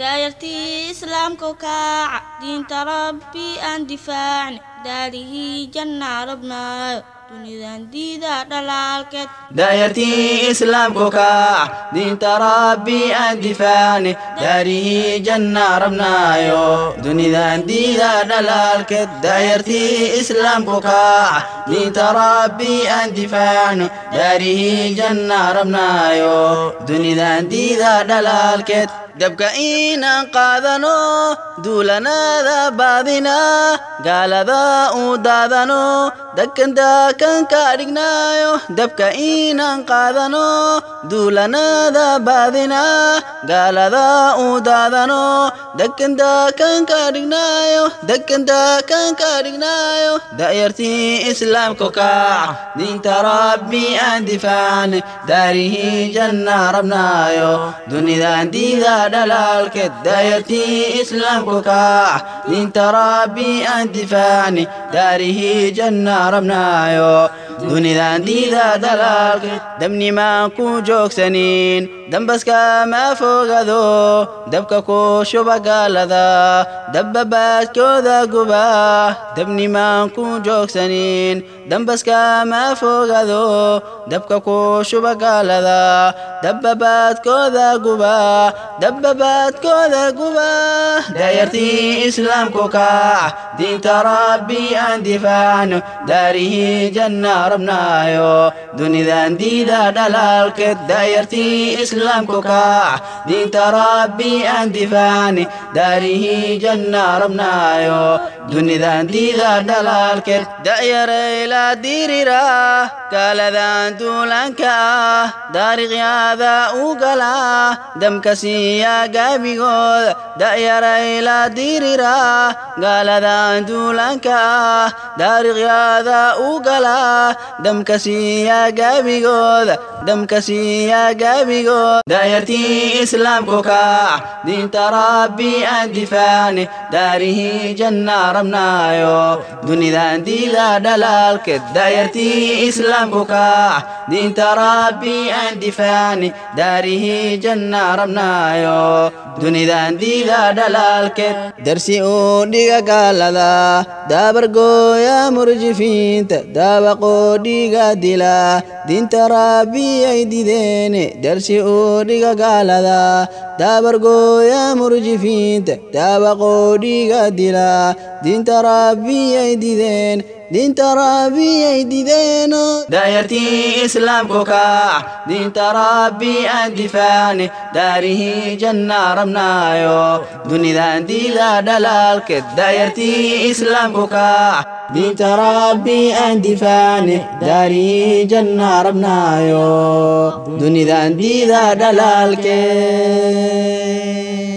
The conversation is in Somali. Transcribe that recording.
daayartii islaamka kaaca diinta rabbi aan difaacne daarihii jannaa rabnaayo dunidan diida dhalaalkeed daayartii islaamku kaaca diinta rabbii aan difaacne daarihii jannaa rabnaayo dunidan diida dhalaalkeed daayartii islaamku kaaca diinta rabbii aan difaacno daarihii jannaa rabnaayo dunidan diida dhalaalkeed dabka inaan qaadano duulanaada baadina gaalada u daadano dakan dakan ka dhignaayo dabka inaan qaadano duulanaada baadina gaalada u daadano dakan dakan ka dhignaayo dakan dakan ka dhignaayo da'yartii islaamka kaaca diinta rabbi aan difaacne daarihii jannaa rabnaayo dunidan diida dhalaalkeed daayartii islaamku kaaca diinta rabbii aan difaacne daarihii jannaa rabnaayo dunidan diida dhalaalkeed dabnimaan ku joogsanin dambaska ma fogado dabka ku shuba gaalada. Dabbabaadkooda guba. Dabnimaan ku joogsanin dambaska ma fogado dabka ku shuba gaalada. Dabbabaadkooda guba. Dabbabaadkooda guba daayartii islaamku kaaca diinta rabbii aan difaacno daarihii jannaa rabnaayo dunidan diida dhalaalkeed daayartii islaamku kaaca diinta rabbii aan difaacne daarihii jannaa rabnaayo dunidan diida dhalaalkeed da'yarayla dirira kaaladan duulanka ah daariqyaada u gala damka siiya gaabigooda da'yarayla dirira gaaladan duulanka ah u gala damka siiya gaabigooda damka siiya gaabigooda da'yartii islaamku kaaca diinta rabbii aan difaacne daarihii jannaa rabnaayo dunidan diida dhalaalkeed da'yartii islaamku kaaca diinta rabbii aan difaacne daarihii jannaa rabnaayo dunidan diida dhalaalkeed darsi uu dhiga gaalada daabargooya murjifiinta daabaqoo dhiga dila diinta rabbii ay dideene darsi uu dhiga gaalada daabargooya murjifiinta daabaqoo dhiga dila diinta rabbii ay dideen diinta rabbii ay dideeno daayartii islaamku kaaca diinta rabbii aan difaacne daarihii jannaa rabnaayo dunidan diida dhalaalkeed daayartii islaamku kaaca diinta rabbii aan difaacne daarihii jannaa rabnaayo dunidan diida dhalaalkeed day.